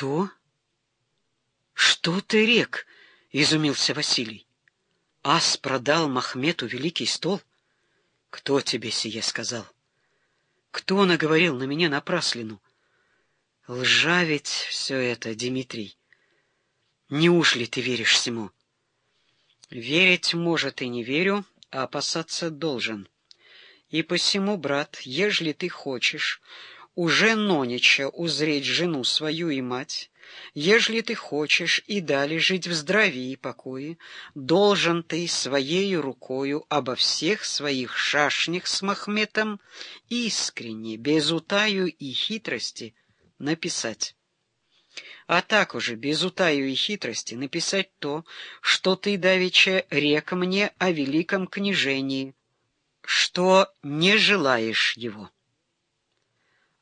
Что? Что ты рек? — изумился Василий. Ас продал Махмету великий стол? Кто тебе сие сказал? Кто наговорил на меня напраслину? Лжа ведь все это, Дмитрий. Неужели ты веришь всему? Верить, может, и не верю, а опасаться должен. И посему, брат, ежели ты хочешь уже нонича узреть жену свою и мать, ежели ты хочешь и далее жить в здравии и покое, должен ты своей рукою обо всех своих шашнях с Махметом искренне, без утаю и хитрости написать. А так уже, без утаю и хитрости, написать то, что ты, давеча, рек мне о великом княжении, что не желаешь его.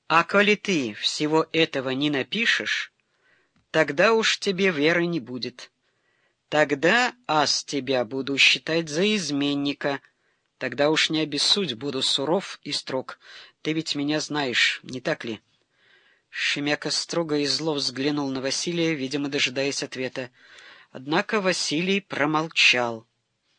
А коли ты всего этого не напишешь, тогда уж тебе веры не будет. Тогда ас тебя буду считать за изменника, тогда уж не обессудь, буду суров и строг. Ты ведь меня знаешь, не так ли?» Шемяка строго и зло взглянул на Василия, видимо, дожидаясь ответа. Однако Василий промолчал.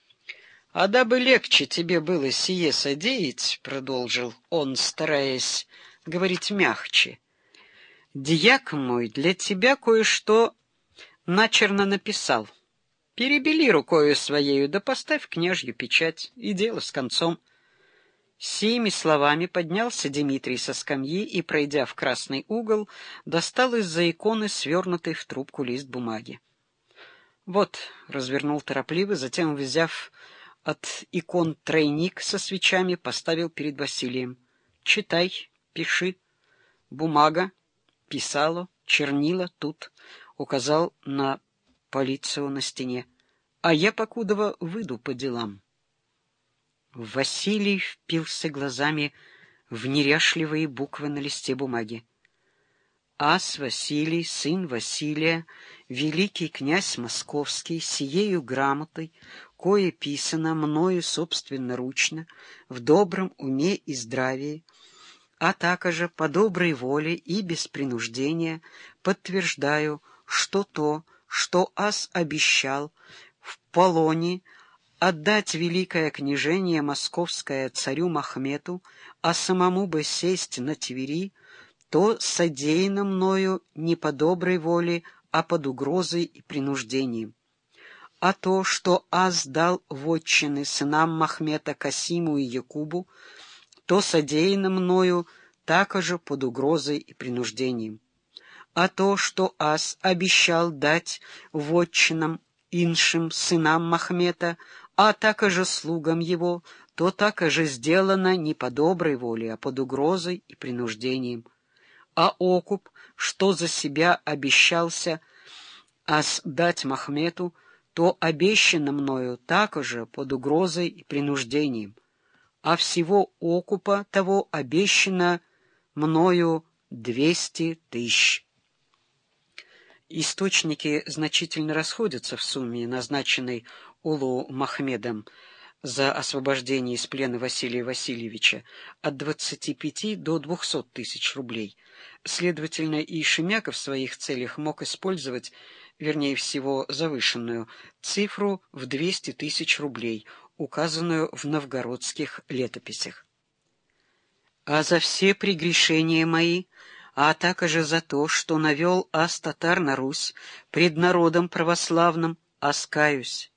— А дабы легче тебе было сие содеять, — продолжил он, стараясь говорить мягче, — дьяк мой для тебя кое-что начерно написал. Перебели рукою своею, да поставь княжью печать, и дело с концом. Сими словами поднялся Дмитрий со скамьи и, пройдя в красный угол, достал из-за иконы свернутый в трубку лист бумаги. Вот, развернул торопливо, затем, взяв от икон тройник со свечами, поставил перед Василием. Читай, пиши. Бумага, писало, чернила тут, указал на полицию на стене. А я, покудова, выйду по делам. Василий впился глазами в неряшливые буквы на листе бумаги. Ас Василий, сын Василия, великий князь московский, сиею грамотой, кое писано мною собственноручно, в добром уме и здравии, а также по доброй воле и без принуждения подтверждаю, что то, что ас обещал в полоне, отдать великое княжение московское царю Махмету, а самому бы сесть на Твери, то содеяно мною не по доброй воле, а под угрозой и принуждением. А то, что Аз дал вотчины сынам Махмета Касиму и Якубу, то содеяно мною также под угрозой и принуждением. А то, что Аз обещал дать вотчинам иншим сынам Махмета, а также слугам его, то так же сделано не по доброй воле, а под угрозой и принуждением. А окуп, что за себя обещался ас дать Махмету, то обещано мною так же под угрозой и принуждением, а всего окупа того обещано мною двести тысяч. Источники значительно расходятся в сумме, назначенной Улу Махмедом за освобождение из плена Василия Васильевича от 25 до 200 тысяч рублей. Следовательно, и Шемяков в своих целях мог использовать, вернее всего, завышенную цифру в 200 тысяч рублей, указанную в новгородских летописях. «А за все прегрешения мои...» а также за то, что навел ас-татар на Русь пред народом православным, оскаюсь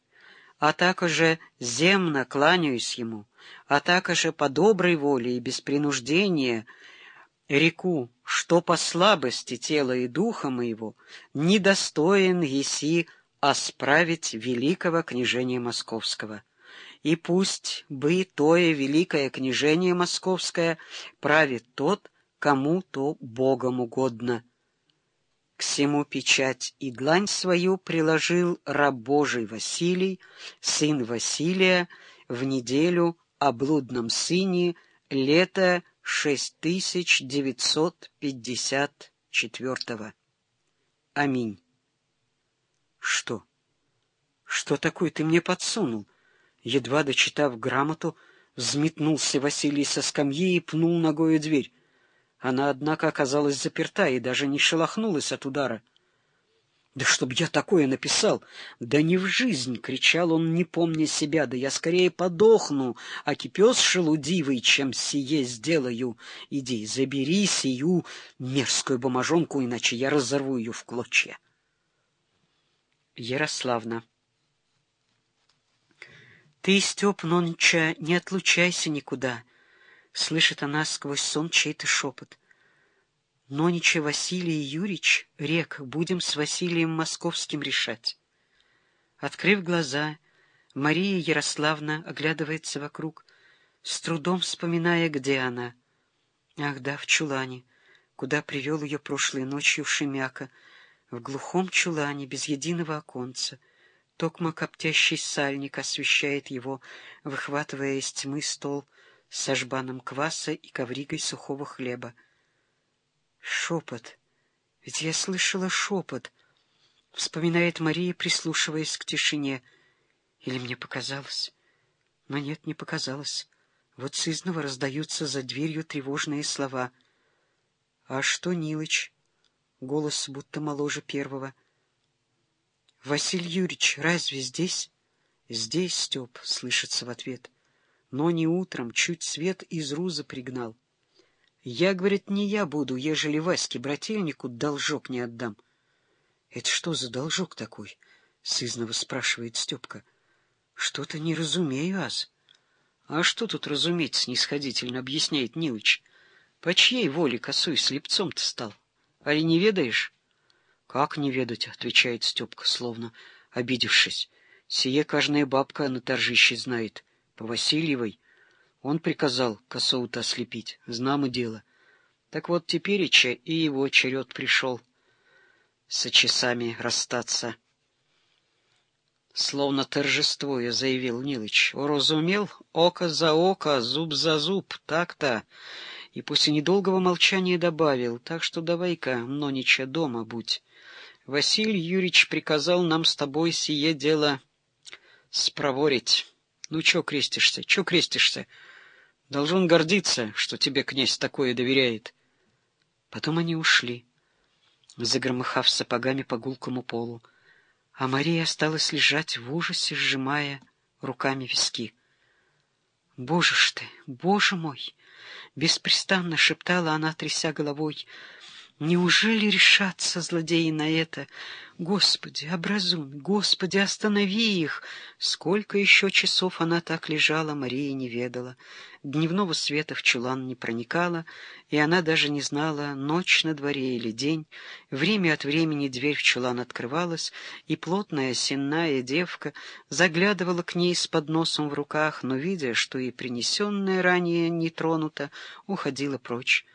а также земно кланяюсь ему, а также по доброй воле и без принуждения реку, что по слабости тела и духа моего недостоин еси осправить великого княжения московского. И пусть бы тое великое княжение московское правит тот, кому то Богом угодно, к всему печать и длань свою приложил раб Божий Василий, сын Василия, в неделю о блудном сыне лето 6954 Аминь. Что? Что такое ты мне подсунул? Едва дочитав грамоту, взметнулся Василий со скамьи и пнул ногою дверь. Она, однако, оказалась заперта и даже не шелохнулась от удара. Да чтоб я такое написал! Да не в жизнь! — кричал он, не помня себя. Да я скорее подохну, а кипес шелудивый, чем сие сделаю. Иди, забери сию мерзкую бумажонку, иначе я разорву ее в клочья. Ярославна. Ты, Степ Нонча, не отлучайся никуда. Слышит она сквозь сон чей-то шепот. Нонича Василий Юрьевич, рек, будем с Василием Московским решать. Открыв глаза, Мария Ярославна оглядывается вокруг, с трудом вспоминая, где она. Ах да, в чулане, куда привел ее прошлой ночью в Шемяка, в глухом чулане, без единого оконца. Токмо коптящий сальник освещает его, выхватывая из тьмы стол с ажбаном кваса и ковригой сухого хлеба. Шепот. Ведь я слышала шепот. Вспоминает Мария, прислушиваясь к тишине. Или мне показалось? Но нет, не показалось. Вот сызново раздаются за дверью тревожные слова. А что, Нилыч? Голос будто моложе первого. Василий Юрьевич, разве здесь? Здесь, Степ, слышится в ответ. Но не утром, чуть свет из руза пригнал. Я, говорит, не я буду, ежели Ваське брательнику должок не отдам. — Это что за должок такой? — сызново спрашивает Степка. — Что-то не разумею, аз. — А что тут разуметь, — снисходительно объясняет Нилыч. — По чьей воле косой слепцом-то стал? Али не ведаешь? — Как не ведать, — отвечает Степка, словно обидевшись. — Сие каждая бабка на торжище знает. По Васильевой он приказал косоута ослепить, знамо дело. Так вот тепереча и его черед пришел со часами расстаться. Словно торжествуя, заявил Нилыч. Уразумел? Око за око, зуб за зуб, так-то. И после недолгого молчания добавил, так что давай-ка, Нонича, дома будь. Василий Юрьевич приказал нам с тобой сие дело спроворить. Ну, чё крестишься, чё крестишься? Должен гордиться, что тебе князь такое доверяет. Потом они ушли, загромыхав сапогами по гулкому полу, а Мария осталась лежать в ужасе, сжимая руками виски. «Боже ж ты, боже мой!» — беспрестанно шептала она, тряся головой — Неужели решатся злодеи на это? Господи, образуй, Господи, останови их! Сколько еще часов она так лежала, Мария не ведала. Дневного света в чулан не проникала, и она даже не знала, ночь на дворе или день. Время от времени дверь в чулан открывалась, и плотная сенная девка заглядывала к ней с подносом в руках, но, видя, что и принесенное ранее не тронуто, уходила прочь.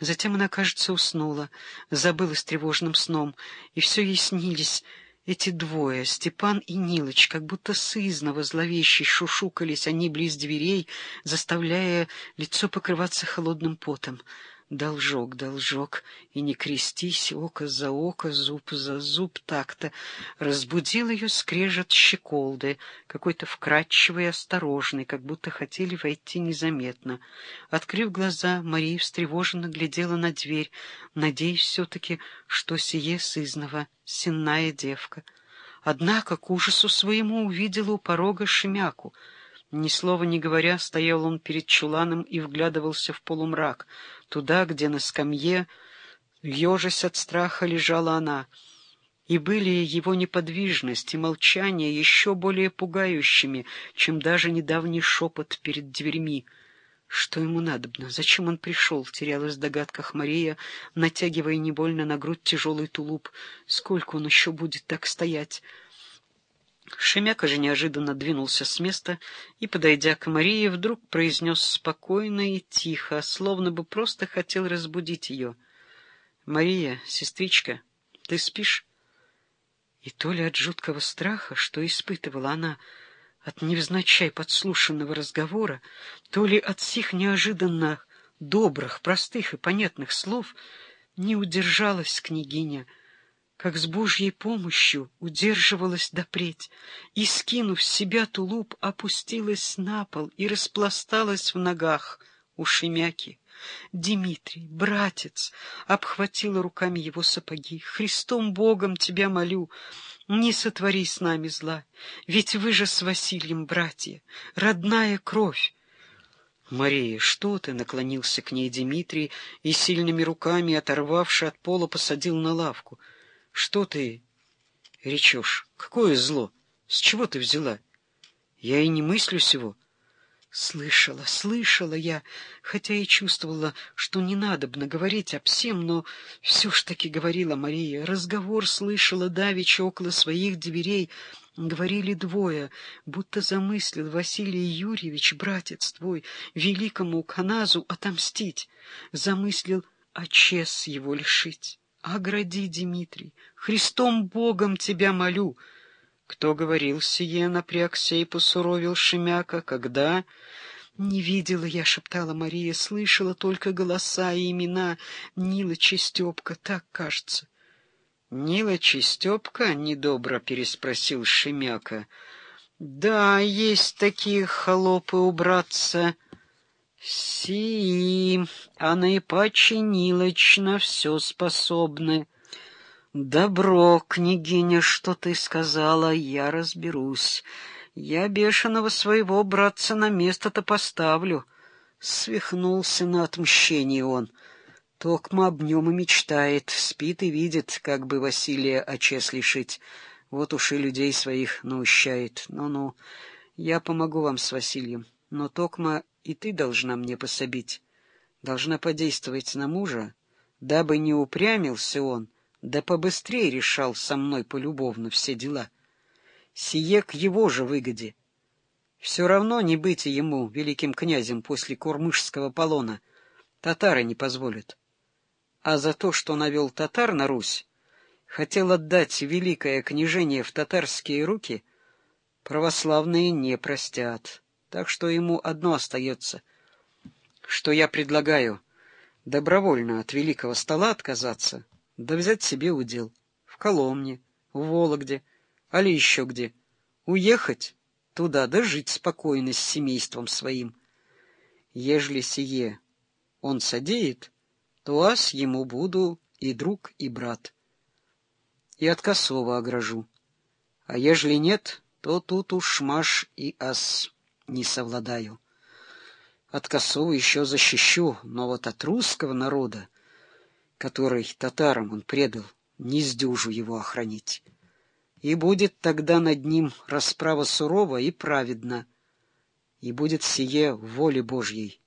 Затем она, кажется, уснула, забылась тревожным сном, и все ей снились эти двое, Степан и Нилыч, как будто сызново зловещий шушукались они близ дверей, заставляя лицо покрываться холодным потом. Должок, должок, и не крестись, око за око, зуб за зуб, так-то. Разбудил ее скрежет щеколды, какой-то вкрадчивый и осторожный, как будто хотели войти незаметно. Открыв глаза, Мария встревоженно глядела на дверь, надеясь все-таки, что сие сызнова, сенная девка. Однако к ужасу своему увидела у порога Шемяку — ни слова не говоря, стоял он перед чуланом и вглядывался в полумрак, туда, где на скамье, ежась от страха, лежала она. И были его неподвижность и молчание еще более пугающими, чем даже недавний шепот перед дверьми. Что ему надобно? Зачем он пришел? Терялась в догадках Мария, натягивая не больно на грудь тяжелый тулуп. Сколько он еще будет так стоять? Шемяка же неожиданно двинулся с места и, подойдя к Марии, вдруг произнес спокойно и тихо, словно бы просто хотел разбудить ее. — Мария, сестричка, ты спишь? И то ли от жуткого страха, что испытывала она от невзначай подслушанного разговора, то ли от сих неожиданно добрых, простых и понятных слов, не удержалась княгиня — как с Божьей помощью удерживалась допреть, и, скинув с себя тулуп, опустилась на пол и распласталась в ногах у Шемяки — Дмитрий, братец, обхватила руками его сапоги. Христом Богом тебя молю, не сотвори с нами зла, ведь вы же с Василием братья, родная кровь. «Мария, что ты?» — наклонился к ней Дмитрий и сильными руками, оторвавши от пола, посадил на лавку. «Что ты речешь? Какое зло? С чего ты взяла? Я и не мыслю всего. Слышала, слышала я, хотя и чувствовала, что не надо бы наговорить об всем, но все ж таки говорила Мария. Разговор слышала давеча около своих дверей. Говорили двое, будто замыслил Василий Юрьевич, братец твой, великому Каназу отомстить. Замыслил очес его лишить. Огради, Дмитрий, Христом Богом тебя молю. Кто говорил сие, напрягся и посуровил Шемяка, когда... «Не видела я», — шептала Мария, — «слышала только голоса и имена Нила Чистепка, так кажется». «Нила Чистепка?» — недобро переспросил Шемяка. «Да, есть такие холопы у братца». «Си, а наипаче Нилыч на все способны». «Добро, княгиня, что ты сказала, я разберусь. Я бешеного своего братца на место-то поставлю». Свихнулся на отмщение он. Токма об нем и мечтает, спит и видит, как бы Василия очес лишить. Вот уж и людей своих наущает. Ну-ну, я помогу вам с Василием, но Токма и ты должна мне пособить. Должна подействовать на мужа, дабы не упрямился он, да побыстрее решал со мной полюбовно все дела. Сие к его же выгоде. Все равно не быть ему великим князем после курмышского полона. Татары не позволят. А за то, что навел татар на Русь, хотел отдать великое княжение в татарские руки, православные не простят. Так что ему одно остается, что я предлагаю — добровольно от великого стола отказаться — да взять себе удел. В Коломне, в Вологде, али еще где. Уехать туда, да жить спокойно с семейством своим. Ежели сие он содеет, то ас ему буду и друг, и брат. И от косого огражу. А ежели нет, то тут уж маш и ас не совладаю. От косого еще защищу, но вот от русского народа который татарам он предал, не сдюжу его охранить. И будет тогда над ним расправа сурова и праведна, и будет сие воле Божьей.